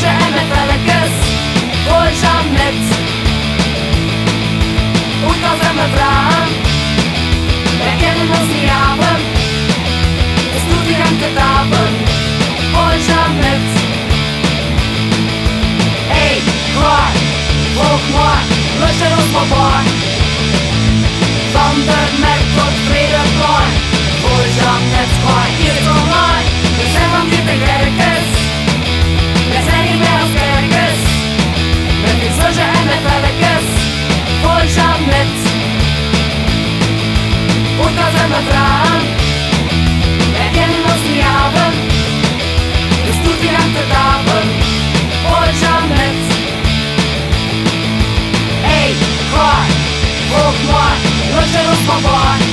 children boy.